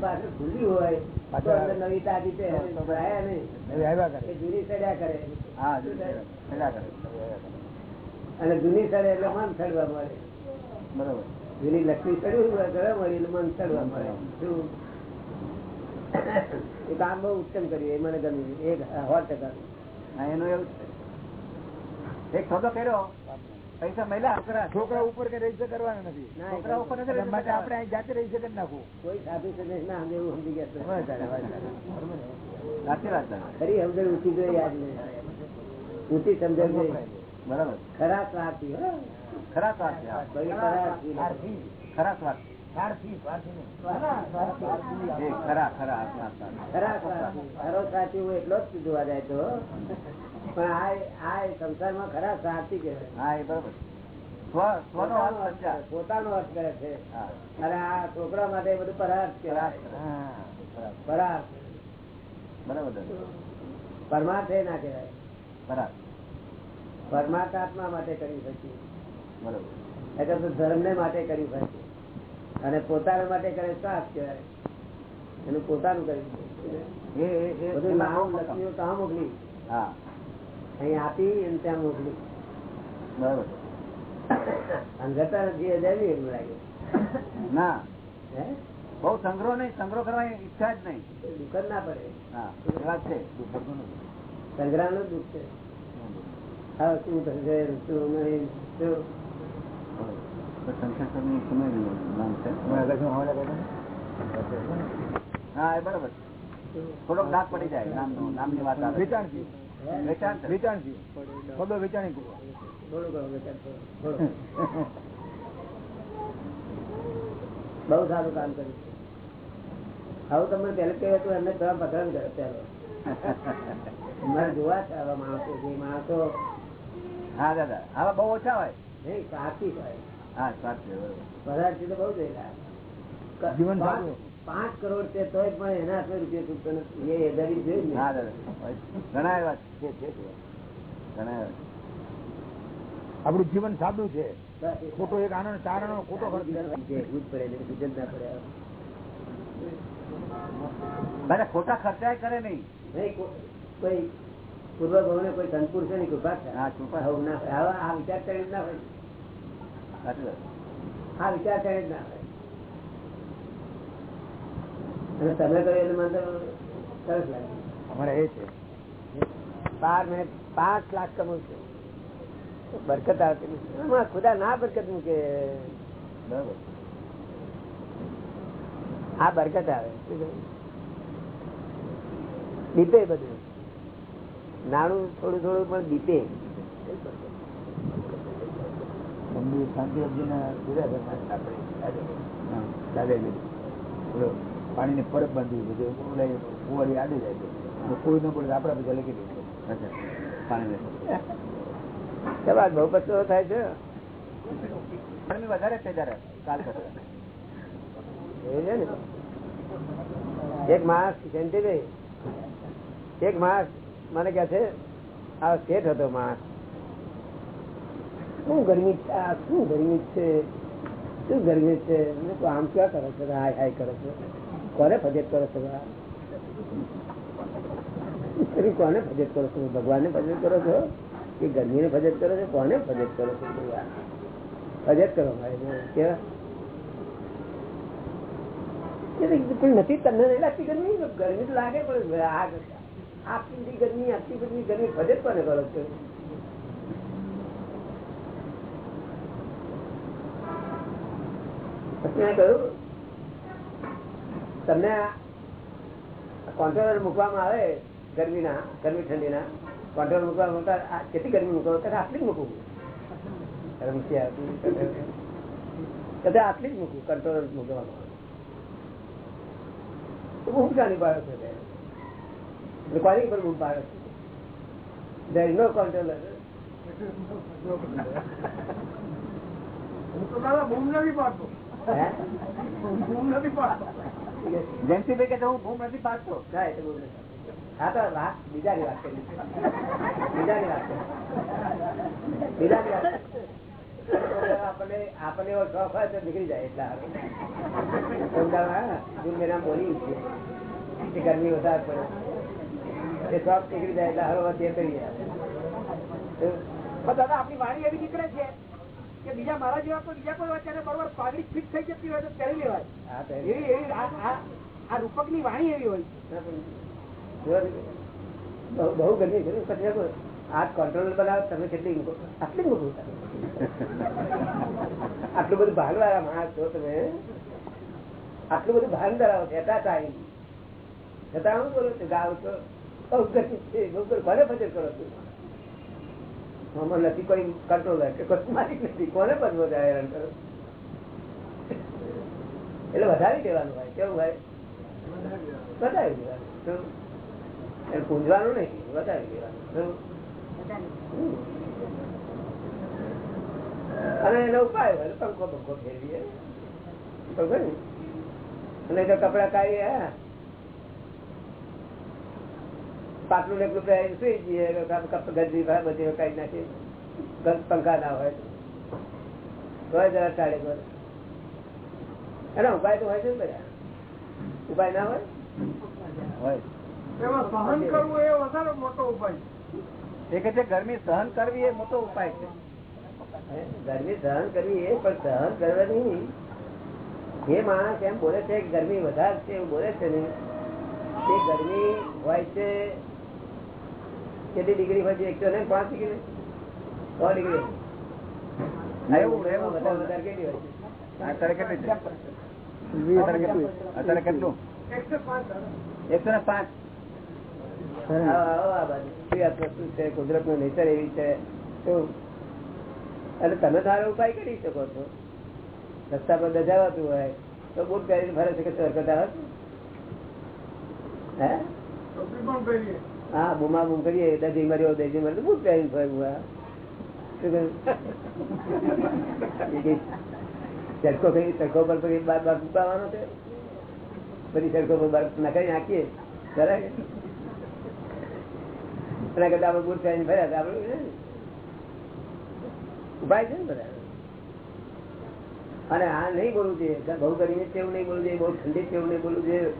પાછળ ભૂલી હોય તો અંદર નવી તાજી તે ભરાયા નહીં. નવી આવ્યા કરે. એ જૂની સડ્યા કરે. હા અને જૂની સડે એટલે મન સડવા મળે. બરોબર. જૂની લક્ષ્મી સડ્યું ઘરે મળી એટલે મન સડવા મળે. શું? એ કામ બહુ ઉત્તમ કર્યું. એ મને ગમ્યું. એક સો ટકા એનું એવું એક થોડો કર્યો. પૈસા મહિલા છોકરા છોકરા ઉપર કે રજિસ્ટર કરવાના નથી? છોકરા ઉપર નથી માટે આપણે અહીં જાતે રજિસ્ટર કરી નાખવું. કોઈ સાધુ સંદેશ ના સમજે એવું સમજી ગયા સાચી વાત ખરી સમજણ ઊંચી જોઈએ યાદ નહીં. ઊંચી સમજણ જોઈએ બરાબર. ખરા સ્વાર્થી. ખરા સ્વાર્થી. ખરા સ્વાર્થી. પોતાનો અર્થ કરે, છે. અને આ છોકરા માટે બધું પરાર્થ પરાર્થ બરાબર પરમાર્થ એ ના કહેવાય. બરાબર પરમાર્થ આત્મા માટે કરી શકીએ. બરોબર. એટલે તો ધર્મ ને માટે કરી શકીએ. અને પોતાના માટે કરે સાફ કહેવાય. એનું પોતાનું કરી શકીએ. એ એ- એ બધું એમાં નામ બહુ મહત્વ. લક્ષ્મીઓ ત્યાં મોકલી. હા. અહીં આપી અને ત્યાં મોકલી. બરોબર. ના બહુ સંગ્રહ નહીં સંગ્રહ કરવાની ઈચ્છા જ નહીં. દુઃખ ના પડે. વાત છે. સંગ્રહનું દુઃખ છે. હા શું થશે શું નહીં શું? આવે. બહુ સારું કામ કર્યું હવે તમને પેલે કહ્યું હતું એમને થોડા પસંદ કર્યો મારે જોવા છે આવા માણસો જે માણસો હા, દાદા હવે બહુ ઓછા હોય નહીં, સાચી હોય હા વાત છે પદાર્થ તો બહુ જોયેલા જીવન પાંચ- કરોડ છે તોય પણ એના હાથમાં રૂપિયા ચૂકતો નથી એ દરી જોયું ને. હા દાદા. ઘણા એવા છે છે છે. ઘણા એવા. આપણું જીવન સાદું છે. ખોટો એક આનંદ તારણો ખોટો ખર્ચ. છે, ના ખોટા ખર્ચા કરે નહીં. કોઈ પૂર્વ ભવને કોઈ કૃપા છે હા, કૃપા. ના થાય. આ વિચાર ચડે ના હોય. વાત વિચાર ચડે જ ના અને તમે કહ્યું એટલે મને સરસ લાગે અમારે એ છે. બાર મિનિટ પાંચ લાખ કમાવું છું બરકત આવતી નથી ખુદા ના બરકત મૂકે. બરોબર. આ બરકત આવે? દીપે બધું. નાણું થોડું થોડું પણ દીપે. મંદિર શાંતિ દાદાજી પેલો પાણીની પરબ બાંધવી છે કુંવારી આડે જાય છે. કોઈ ન પડે આપડા બધા લખી દે. પાણી બહુ પછો થાય છે. પાણી વધારે છે ને? એક માણસ જયંતિભાઈ એક માણસ મને કહે છે, આ શેઠ હતો માણસ. શું ગરમી છે? આ શું ગરમી છે? શું ગરમી છે? મેં કહ્યું, આમ ક્યાં કરો છો? હાય હાય કરો છો. કોને ફજેત કરો છો? આ? તમે કોને ફજેત કરો છો? ભગવાનને ફજેત કરો છો? કે ગરમીને ફજેત કરો છો? કોને ફજેત કરો છો? ભગવાન? ફજેત કરો ભાઈ કેવા? પણ નથી તમને નહીં લાગતી ગરમી? ગરમી તો લાગે પણ આ આટલી બધી ગરમી આટલી બધી ગરમી ફજેત કોને કરો છો? પછી તમને કોન્ટ્રોલર મૂકવામાં આવે ગરમીના, ગરમી ઠંડીના કોન્ટ્રોલર મૂકવામાં આવતા કેટલી ગરમી મૂકવા ત્યારે આટલી જ મૂકવું આવતી કદાચ આટલી જ મૂકવું કંટ્રોલ મૂકવામાં આવે. ચાલી પાડો છો કોની પર પાડો છો is no controller. હે? પાડતો. ના, કે હું બૂમ નથી. હા તો વાત બીજાની વાત કરી. બીજાની વાત બીજાની વાત. આપણને આપણને નીકળી જાય એટલા? જૂન મહિના છે ગરમી વધારે પડે. એ નીકળી જાય એટલે હરો તે કરી દાદા આપણી વાણી એવી નીકળે છે. કે બીજા મારા જેવા કોઈ બીજા કોઈ અત્યારે બરોબર પાઘડી ફિટ થઈ જતી હોય તો પહેરી લેવાય. એવી એવી આ- રૂપકની વાણી એવી હોય. બહુ ગરમી છે આ કંટ્રોલ બનાવ તમે કેટલી આટલી મોટું આટલું બધું ભાન વાળા માણસ છો તમે. આટલું બધું ભાન ધરાવો છો એટા ટાઈમ છતાં હું બોલું છું ગાવ છો. ગરમી છે ગરમી. ફજર કરો છો. આમાં નથી કોઈ કંટ્રોલ કે કોઈ માલિક નથી કોને બદવો જાય હેરાન કરો? એટલે વધારી દેવાનું ભાઈ કેવું ભાઈ? વધારી દેવાનું? પૂંજવાનું નહીં વધારી દેવાનું? અને એનો ઉપાય હોય પંખો પંખો ફેરવીએ. અને કપડા કાઢીએ હા. પાટલું ને પહેરી સુઈ જઈએ ગંદી બધી કાઢી નાખીએ. પંખા ના હોય હોય જરા સાડે ઘર એના ઉપાય તો હોય છે ને બધા. ઉપાય ના હોય? સહન કરવું એ વધારે મોટો ઉપાય એ કે છે ગરમી સહન કરવી એ મોટો ઉપાય છે. ગરમી સહન કરવી એ પણ સહન કરવાની જે માણસ એમ બોલે છે ગરમી વધારે છે એવું બોલે છે ને. તે ગરમી હોય છે કેટલી ડિગ્રી હોય છે? એકસો ને પાંચ ડિગ્રી. સો ડિગ્રી. અત્યારે કેટલી એકસો ને પાંચ. કુદરતનું નેચર એવી છે? તો અને તમે તારો ઉપાય કરી શકો છો. રસ્તા પર દજાવતું હોય તો બુટ પહેરીને ફરે છે કે હે? પણ પહેરીએ. હા બુમા બુમ કરીએ દસી મર્યો દસી મર્યો, તો બુટ પહેરીને ફરવું કહ્યું? કઈ ચરકો પર પછી બાર બાર ઉગાવાનો છે. પછી ચરકો પર બાર નખાઈ નાખીએ. બરાબર? એના કરતા આપણે બુટ પહેરીને ફર્યા તો આપણે ઉપાય છે ને? બધા? અને આ નહીં બોલવું જોઈએ બહુ કરીને છે નહીં બોલવું જોઈએ બહુ ઠંડી છે નહીં બોલવું જોઈએ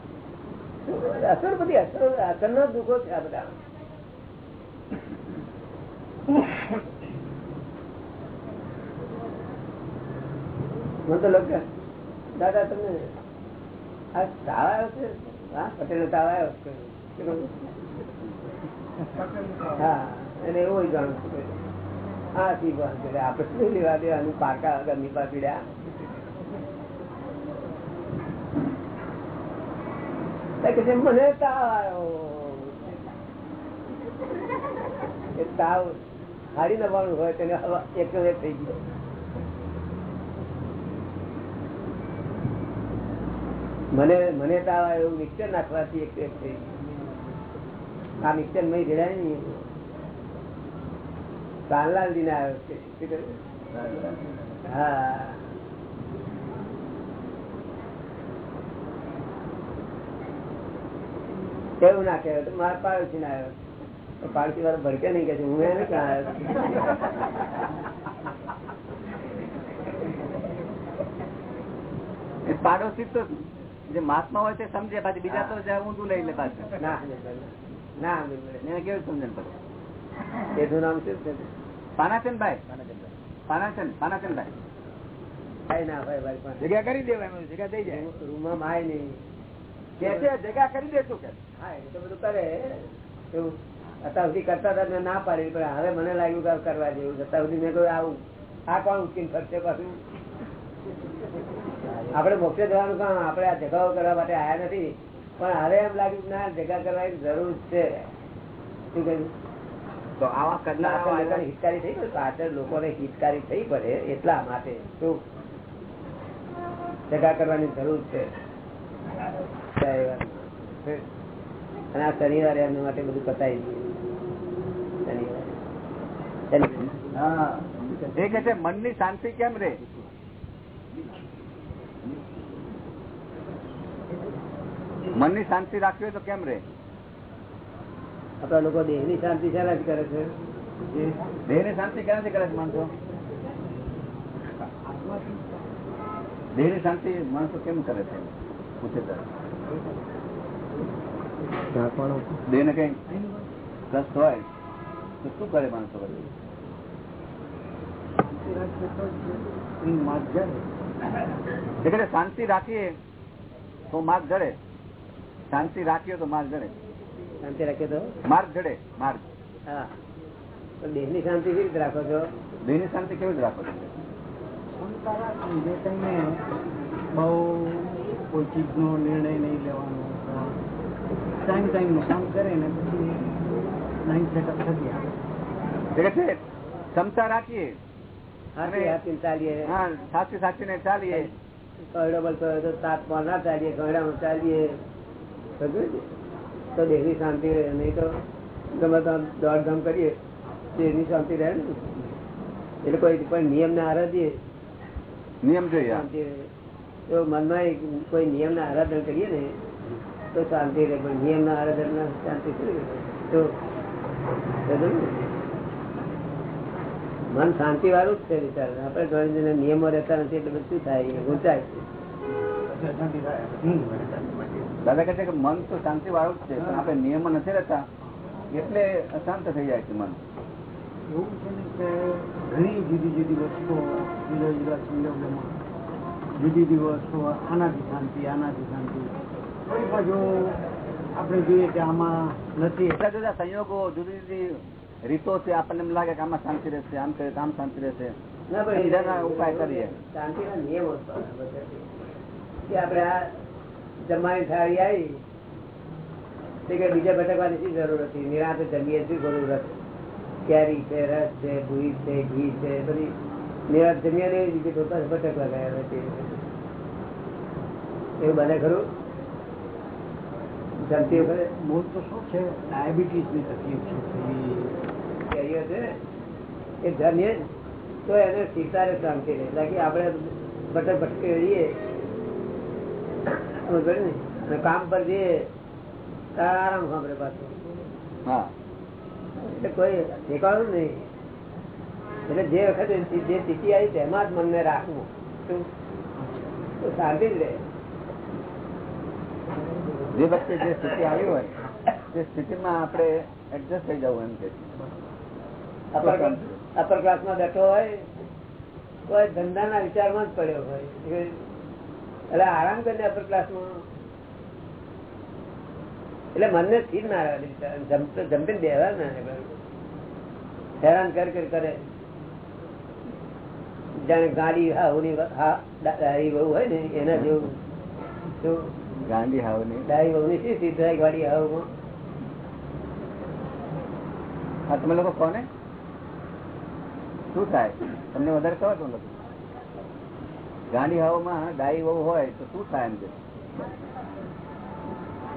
અસર બધી અસર અસર નો દુઃખો છે આ બધા. મને તો લોકો દાદા, તમને આ તાવ આવ્યો છે? હા પટેલ તાવ આવ્યો હા, એને એવું જાણું છું હા છે. આપણે શું લેવા દેવાનું? પાકા ગરમી પા પીડ્યા તો કે છે, મને તાવ આવ્યો તાવ હારી દબાણું હોય તેને એક થઈ ગયો મને મને તાવ આવ્યો એવું મિક્સર નાખવાથી એક એક થઈ આ મિક્સર મય રેડાય નહીં કાનલાલ દિને આવ્યો હા કેવું ના કહેવાય? તો મારા પાડોશી ના આવ્યો. પાડોશી વાળો ભરકે નહીં કે હું એને ક્યાં આવ્યો? પાડોશી તો જે મહાત્મા હોય તે સમજે પાછી બીજા તો ઊંધું લઈ લે પાછું. ના ના એને કેવું સમજણ પડે? એનું નામ શું છે? પાનાચંદભાઈ. પાનાચંદ પાનાચંદભાઈ. ભાઈ ના ભાઈ ભાઈ પણ જગ્યા કરી દેવાય જગ્યા થઈ જાય. રૂમમાં આવે નહીં. કે કરી દેશું કે. હા એ તો બધું કરે. એવું. અત્યાર સુધી કરતા હતા મેં ના પાડી પણ હવે મને લાગ્યું કે કરવા જેવું અત્યાર સુધી મેં કહ્યું આવું. આ કોણ ઉચકીને ફરશે પાછું? આપડે મોક્ષે જવાનું કામ આપડે આ જગાઓ કરવા માટે આવ્યા નથી. પણ હવે એમ લાગ્યું કે ના જગા કરવાની જરૂર છે. શું કહ્યું? તો આવા પાછળ હિતકારી થઈ પડે પાછળ લોકોને હિતકારી થઈ પડે એટલા માટે. શું? જગા કરવાની જરૂર છે. અને આ શનિવારે એમના માટે બધું પતાવી શનિવારે. એ કે છે મનની શાંતિ કેમ રે? મનની શાંતિ રાખવી હોય તો કેમ રે? આપણા લોકો દેહની શાંતિ શાનાથી કરે છે. દેહની શાંતિ ક્યાંથી કરે છે માણસો? દેહની શાંતિ માણસો કેમ કરે છે? પૂછે ત્યારે. દેહ કઈ કષ્ટ હોય તો શું કરે માણસો એટલે શાંતિ રાખીએ તો માર્ગ જડે. શાંતિ રાખીએ તો માર્ગ જડે. શાંતિ રાખીએ તો? માર્ગ જડે માર્ગ. હા. પણ દેહની શાંતિ કેવી રીતે રાખો છો? દેહની શાંતિ કેવી રીતે રાખો છો? બહુ કોઈ ચીજનો નિર્ણય નહીં લેવાનો ટાઈમ ટાઈમનું કામ કરે ને પછી નહીં સેટઅપ થતી આવે. ક્ષમતા રાખીએ. સાચી સાચી ને ચાલીએ. હોય તો સાત ના ચાલીએ કયડામાં ચાલીએ? તો દેહની શાંતિ રહે નહીં તો ગમે દોડધામ કરીએ દેહની શાંતિ રહે ને? એટલે કોઈ કોઈ નિયમ ને આરાધીએ. નિયમ જોઈએ. શાંતિ રહે. તો મનમાં કોઈ નિયમ ના આરાધન કરીએ ને તો શાંતિ રહે. પણ નિયમ ના આરાધન ના શાંતિ તો મન શાંતિ વાળું જ છે વિચાર. આપણે ઘણી નિયમો રહેતા નથી એટલે બધું શું થાય? ઊંચાય દાદા કહે છે કે મન તો શાંતિ વાળું જ છે પણ આપણે નિયમો નથી રહેતા એટલે અશાંત થઈ જાય છે મન. એવું છે ને કે ઘણી જુદી જુદી વસ્તુઓ જુદા જુદા સંજોગોમાં જુદી વસ્તુઓ આનાથી શાંતિ આનાથી શાંતિ. કોઈ બાજુ આપણે જોઈએ કે આમાં નથી. એટલા જુદા સંયોગો જુદી જુદી રીતો છે આપણને એમ લાગે કે આમાં શાંતિ રહેશે આમ કરે આમ શાંતિ રહેશે. ઉપાય કરીએ. શાંતિના નિયમો. કે આપણે આ જમવાની થાળી આવી કે બીજા ભટકવાની શી જરૂર હતી? નિરાંત જમીએ શું જરૂર હતી? કેરી છે રસ છે ભૂઈ છે ઘી છે બધી નિરાંત જમીએ ને બીજી રીતે ભટક ભટકવા ગયા એવું બને ખરું? જમતી વખતે? મૂળ તો શું છે? ડાયાબિટીસની તકલીફ છે કેરીઓ છે ને એ જમીએ તો એને સીતારે શાંતિ રહે. બાકી આપણે ભટક ભટકે રહીએ. સમજ પડી ને? અને કામ પર જઈએ તાર આરામ સાંભળે પાછું. હા. એટલે કોઈ ઠેકાણું નહીં. એટલે જે વખતે જે સ્થિતિ આવી તેમાં જ મનને રાખવું. તો શાંતિ જ રહે. જે વખતે જે સ્થિતિ આવી હોય તે સ્થિતિમાં આપણે એડજસ્ટ થઈ જવું એમ કે અપર ક્લાસમાં બેઠો હોય તો ધંધાના વિચારમાં જ પડ્યો હોય. એટલે આરામ કરીને અપર ક્લાસમાં એટલે મનને સ્થિર ના રહે જમતો જમીને બેહવા ના. હેરાન કર કરે. જાણે ગાડી હાહુની હા ડાળી બહુ હોય ને એના જેવું. ગાંધી હાવની ડાળી બહુ ની સ્થિતિ થાય ગાડી હાહુમાં હા તમે લોકો કોને? શું થાય? તમને વધારે કહો તમે લોકો ગાંધી હાવમાં ડાઈ બહુ હોય તો શું થાય એમ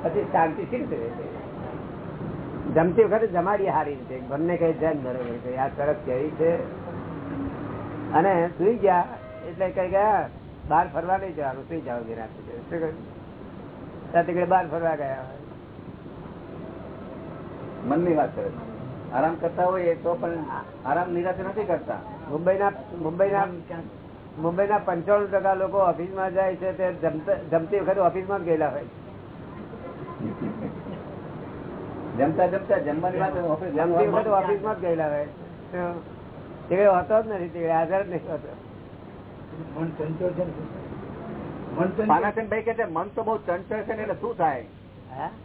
પછી શાંતિ શી રીતે જમતી વખતે જમાડી હારી રીતે. બંને કઈ જાય બરોબર છે આ સરસ કેવી છે. અને સુઈ ગયા. એટલે કઈ ગયા બહાર ફરવા નહીં જવાનું. સુઈ જાવ? રાત્રે બહાર ફરવા ગયા મનની વાત કરે આરામ કરતા હોય તો પણ આરામ નિરાશ નથી કરતા. મુંબઈના મુંબઈ ના પંચાણું ટકા લોકો ઓફિસમાં જાય છે તે જમતા- વખતે ઓફિસમાં ગયેલા હોય જમતા જમતા જમવાની વાત ઓફિસ જમતી વખતે ઓફિસમાં જ ગયેલા હોય તો કઈ હોતો જ નથી તે કઈ હાજર જ નહીં હોતો. મન ચંચળ છે ને. મન ચંચળ પાનાસન ભાઈ કે મન તો બહુ ચંચળ છે ને એટલે શું થાય?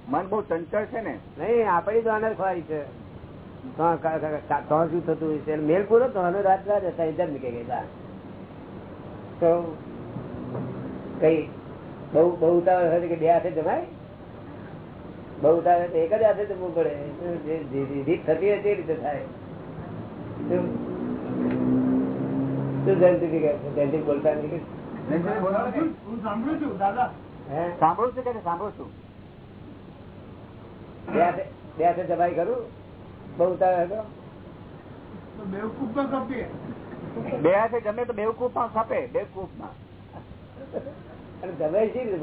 મન બહુ ચંચળ છે ને? નહીં આપણી તો આનંદ ખવાય છે. તો ક- ક- ક- તો શું થતું હોય મેલ પૂરો તો રાત રાત હતા ઇધર નીકળી ગયા તો કઈ બહુ બહુ ઉતાવળ હોય કે બે હાથે જમાય? બહુ ઉતાવળ એક જ હાથે જમવું પડે. જે રીત થતી હતી એ રીતે થાય. શું જયંતિ છે? જયંતિ બોલતા નથી સાંભળું છું દાદા. સાંભળું છું કે સાંભળું છું. બે હાથે બે કરું બહુ હતો બેવકૂફ તો બે હાથે તો બેવકૂફમાં ખપે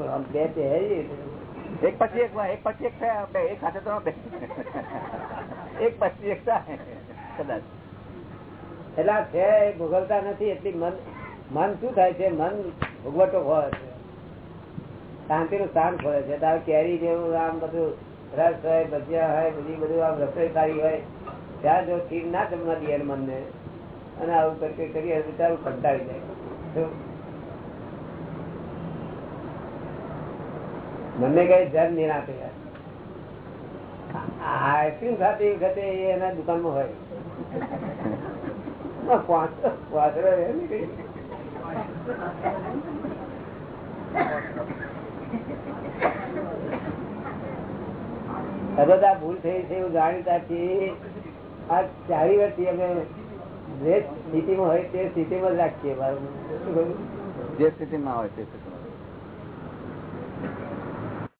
માં બે તે એક પછી એક એક પછી એક થાય એક હાથે તો એક પછી એક થાય કદાચ. એટલે આ છે એ ભોગવતા નથી, એટલી મન મન શું થાય છે? મન ભોગવટો હોય. છે શાંતિ નું સ્થાન ખોલે છે. તારે કેરી જેવું આમ બધું રસ હોય, ભજીયા હોય, બધી બધું આમ રસોઈ સારી હોય, ત્યાં જો ખીર ના જમવા દે મનને. અને આવું કરી કરીએ બિચારું કંટાળી જાય? મને કઈ જન નિરાતે આઈસ્ક્રીમ ખાતી વખતે એના દુકાનમાં હોય પાંચ- પાંચરો રહે ને કઈ. હવે તો આ ભૂલ થઈ છે એવું જાણીતાથી આ ચારી વર્ષથી અમે જે સ્થિતિમાં હોય તે સ્થિતિમાં જ રાખીએ? જે સ્થિતિમાં હોય તે